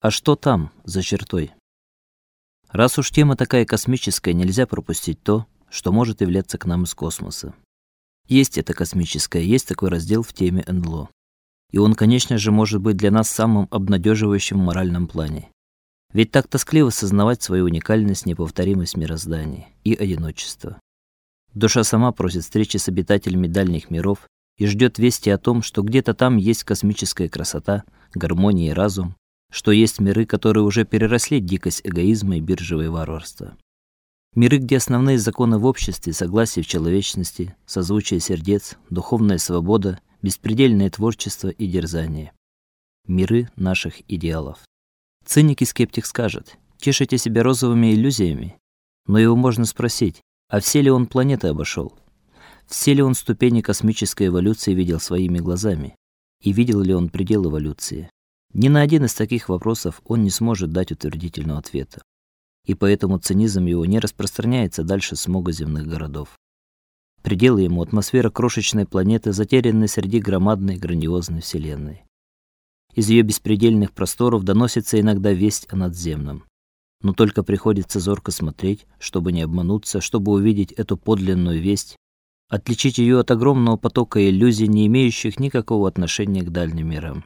А что там, за чертой? Раз уж тема такая космическая, нельзя пропустить то, что может являться к нам из космоса. Есть это космическое, есть такой раздел в теме НЛО. И он, конечно же, может быть для нас самым обнадеживающим в моральном плане. Ведь так тоскливо сознавать свою уникальность, неповторимость мироздания и одиночество. Душа сама просит встречи с обитателями дальних миров и ждет вести о том, что где-то там есть космическая красота, гармония и разум, что есть миры, которые уже переросли дикость эгоизма и биржевое варварство. Миры, где основные законы в обществе, согласие в человечности, созвучие сердец, духовная свобода, беспредельное творчество и дерзание. Миры наших идеалов. Циник и скептик скажет: "Тешите себя розовыми иллюзиями". Но его можно спросить: а все ли он планеты обошел? Все ли он ступени космической эволюции видел своими глазами? И видел ли он предел эволюции? Ни на один из таких вопросов он не сможет дать утвердительного ответа. И поэтому цинизм его не распространяется дальше смога земных городов. Пределы ему атмосфера крошечной планеты, затерянной среди громадной грандиозной вселенной. Из ее беспредельных просторов доносится иногда весть о надземном. Но только приходится зорко смотреть, чтобы не обмануться, чтобы увидеть эту подлинную весть, отличить ее от огромного потока иллюзий, не имеющих никакого отношения к дальним мирам.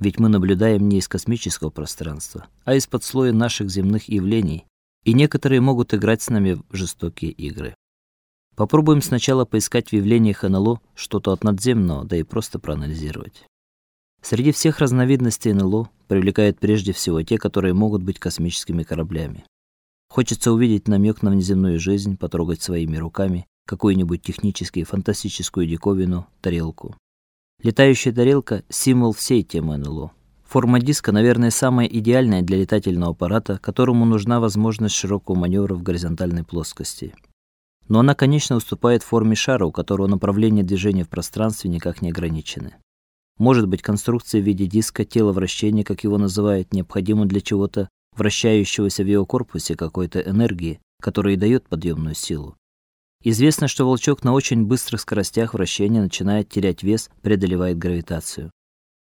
Ведь мы наблюдаем не из космического пространства, а из-под слоя наших земных явлений, и некоторые могут играть с нами в жестокие игры. Попробуем сначала поискать в явлениях НЛО что-то от надземного, да и просто проанализировать. Среди всех разновидностей НЛО привлекают прежде всего те, которые могут быть космическими кораблями. Хочется увидеть намек на внеземную жизнь, потрогать своими руками какую-нибудь техническую фантастическую диковину, тарелку. Летающая тарелка символ всей темы НЛО. Форма диска, наверное, самая идеальная для летательного аппарата, которому нужна возможность широкого маневра в горизонтальной плоскости. Но она, конечно, уступает форме шара, у которого направление движения в пространстве никак не ограничены. Может быть, конструкция в виде диска, тело вращения, как его называют, необходима для чего-то вращающегося в его корпусе какой-то энергии, которая и дает подъемную силу. Известно, что волчок на очень быстрых скоростях вращения начинает терять вес, преодолевает гравитацию.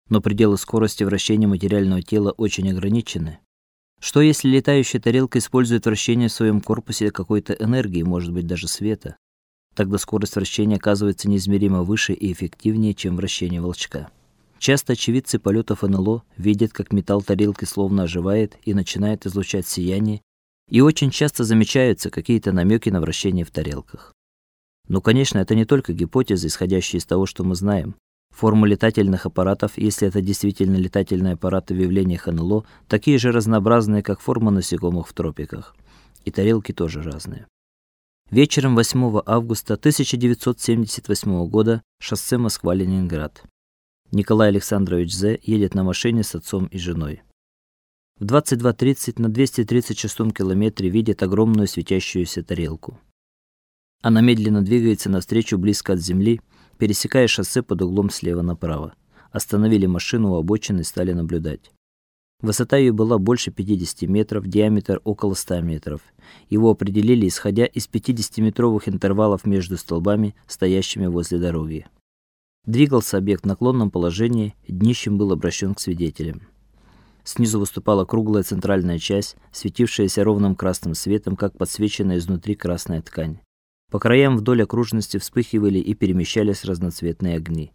Но пределы скорости вращения материального тела очень ограничены. Что если летающая тарелка использует вращение в своем корпусе какой-то энергии, может быть, даже света? Тогда скорость вращения оказывается неизмеримо выше и эффективнее, чем вращение волчка. Часто очевидцы полетов НЛО видят, как металл тарелки словно оживает и начинает излучать сияние, и очень часто замечаются какие-то намеки на вращение в тарелках. Но, конечно, это не только гипотезы, исходящие из того, что мы знаем. Формы летательных аппаратов, если это действительно летательные аппараты в явлениях НЛО, такие же разнообразные, как формы насекомых в тропиках. И тарелки тоже разные. Вечером 8 августа 1978 года шоссе Москва-Ленинград. Николай Александрович З едет на машине с отцом и женой. В 22:30 на 236 километре видит огромную светящуюся тарелку. Она медленно двигается навстречу близко от земли, пересекая шоссе под углом слева направо. Остановили машину у обочины и стали наблюдать. Высота ее была больше 50 метров, диаметр около 100 метров. Его определили исходя из 50-метровых интервалов между столбами, стоящими возле дороги. Двигался объект в наклонном положении, днищем был обращен к свидетелям. Снизу выступала круглая центральная часть, светившаяся ровным красным светом, как подсвеченная изнутри красная ткань. По краям вдоль окружности вспыхивали и перемещались разноцветные огни.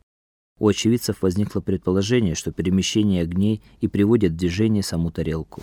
У очевидцев возникло предположение, что перемещение огней и приводит в движение саму тарелку.